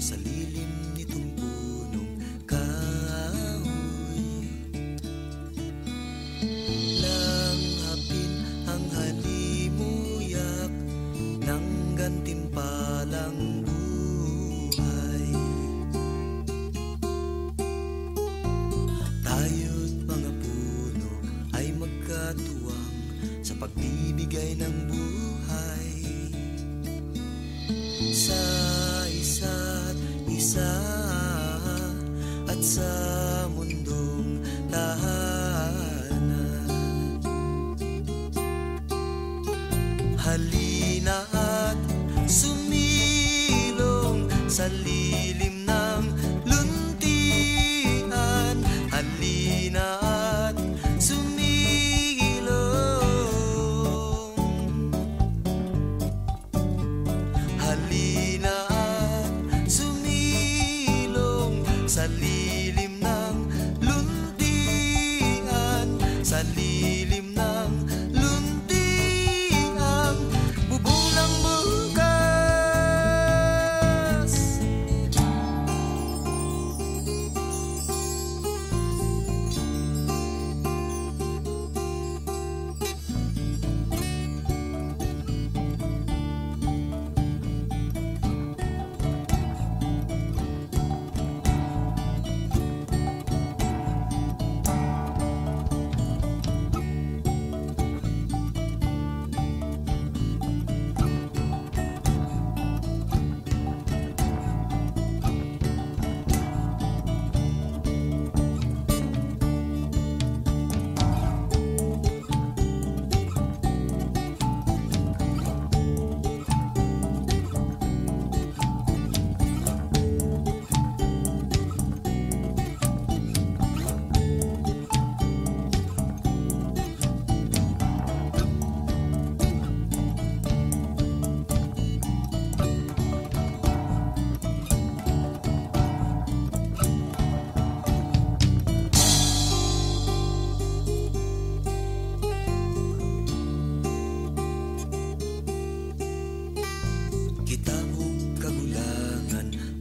Kami sa lilim nitong punong kahoy. Langhapin ang halimuyak ng gantimpalang buhay. Tayo't mga puno ay magkatuwang sa pagbibigay ng buhay. Sa mundong tahanan. Halina at sumilong sa lilim ng luntian.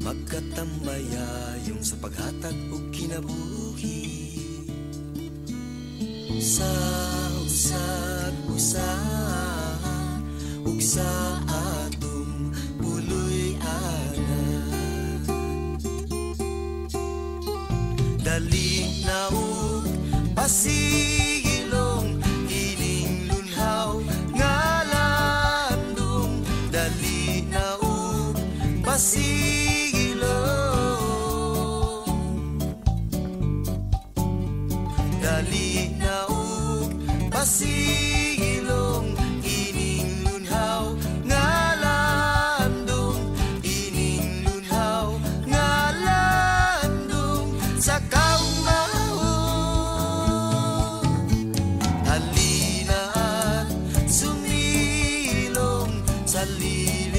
Kagulangan Magkatambayayong sa paghatag o kinabuhi Sa usag usa ug sa atong puloy ana Dali na ug pasilong Dali na ug pasilong Kining lunhaw nga landong Kining lunhaw nga landong Sa kaungahon Halina sumilong sa lilim